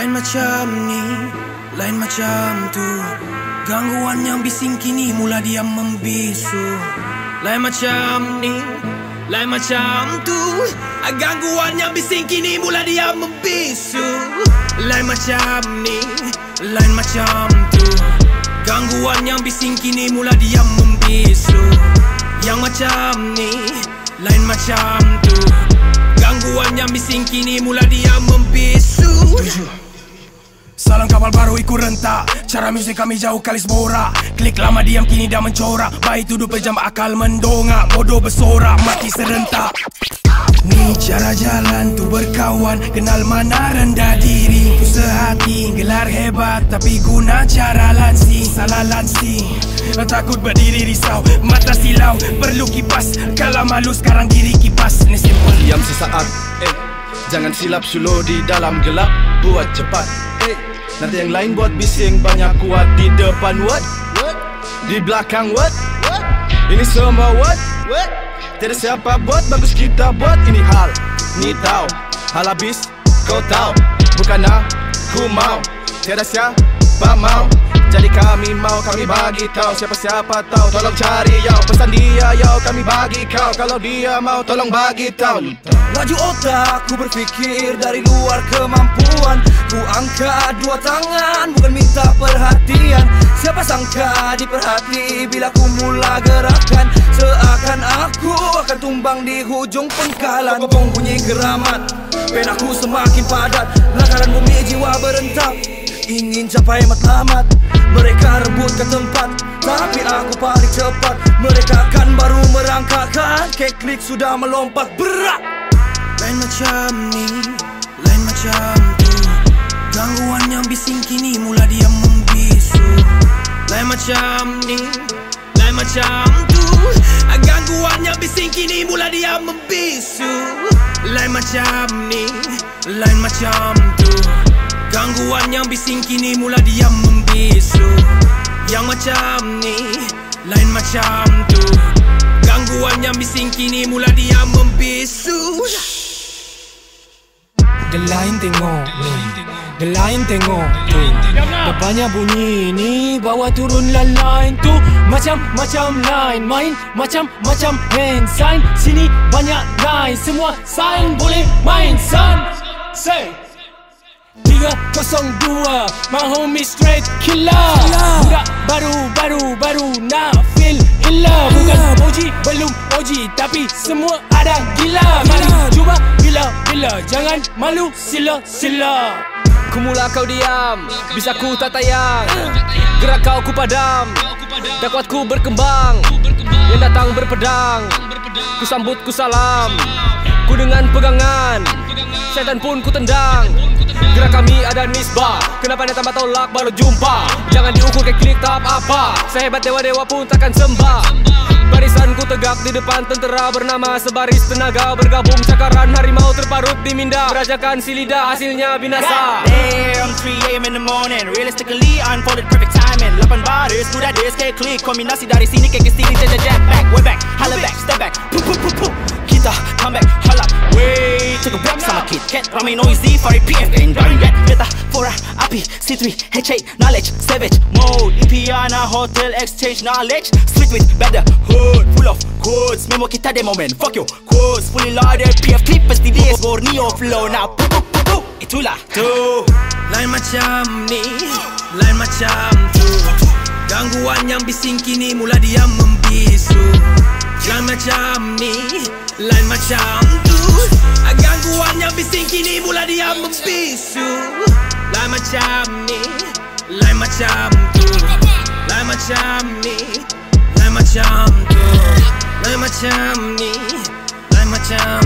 Lain macam ni Lain macam tu. Gangguan yang bising kini mula diam membisu. Lain macam ni Lain macam tu. Gangguan yang bising kini mula diam membisu. Lain macam ni Lain macam tu. Gangguan yang bising kini mula diam membisu. Yang macam ni Lain macam tu. Gangguan yang bising kini mula diam membisu Salam kapal baru ikut rentak. Cara muzik kami jauh kali sebora Klik lama diam kini dah mencorak. Baik tuduh pejam akal mendongak. Bodoh bersorak mati serentak. Ni cara jalan tu berkawan. Kenal mana rendah diri. Tu sehati gelar hebat. Tapi guna cara lansi Salah lansi. Takut berdiri risau Mata silau. Perlu kipas. Kalau malu sekarang diri kipas. Ni simple. Diam sesaat eh. Jangan silap suluh di dalam gelap. Buat cepat eh Nanti yang lain buat bising Banyak kuat di depan what? What? Di belakang what? What? Ini semua what? What? Tiada siapa buat Bagus kita buat ini hal Ni tahu Hal habis Kau tahu Bukan aku mau Tiada siapa mau jadi kami mau kami bagi tahu. Siapa-siapa tahu Tolong cari yau Pesan dia yau Kami bagi kau. Kalau dia mau Tolong bagi tahu. Laju otak ku berfikir dari luar kemampuan. Ku angkat dua tangan bukan minta perhatian. Siapa sangka diperhati bila ku mula gerakan? Seakan aku akan tumbang di hujung pengkalan. Bong bunyi geramat Penaku semakin padat. Langkaran bumi jiwa berentak Ingin capai matlamat Mereka rebut ke tempat Tapi aku paling cepat. Mereka kan baru merangkakkan Kek-klik sudah melompat berat. Lain macam ni Lain macam tu. Gangguan yang bising kini mula diam membisu. Lain macam ni Lain macam tu. Gangguan yang bising kini mula diam membisu. Lain macam ni Lain macam tu Gangguan yang bising kini mula diam membisu. Yang macam ni Lain macam tu. Gangguan yang bising kini mula diam membisu. The lain tengok ni The lain tengok tu. Depannya bunyi ni Bawa turun line tu. Macam-macam line Main macam-macam hand sign. Sini banyak line Semua sign boleh main son Say 302 My homie straight killer. Budak baru-baru-baru Nak feel love. Bukan OG belum OG Tapi semua ada gila. Mari cuba bila-bila. Jangan malu sila-sila. Kumula kau diam Bisa ku tak tayang. Gerak kau ku padam Dakwatku berkembang. Yang datang berpedang Ku sambut ku salam. Ku dengan pegangan Syaitan pun ku tendang Gerak kami ada nisbah. Kenapa dia tambah tolak baru jumpa? Jangan diukur ke klik tak apa. Sehebat dewa-dewa pun takkan sembah. Barisan ku tegak di depan tentera bernama sebaris tenaga Bergabung cakaran harimau terparut di minda. Berajakan si lidah hasilnya binasa. Damn, 3am in the morning. Realistically, unfolded perfect timing. 8 baris, mudah dis, kayak klik. Kombinasi dari sini kayak ke sini back, way back, holla back, step back. Puh, puh Kita come back, holla Wait, take a Kit Kat Ramai noisy, Fari PF Ain't done yet. Beta, Fora, Api, C3, H8 Knowledge, Savage, Mode. Ipiana, Hotel, Exchange Knowledge. Street with better hood Full of codes. Memo kita man Fuck your codes. Fully loaded. PF clip Pasti DS Borneo flow. Now puh, puh, puh, puh Itulah tu Lain macam ni Lain macam tu Gangguan yang bising kini mula diam membisu Lain macam ni Lain macam tu. Gangguan yang bising kini mula diam membisu. Lain macam ni Lain macam tu. Lain macam ni Lain macam tu. Lain macam ni Lain macam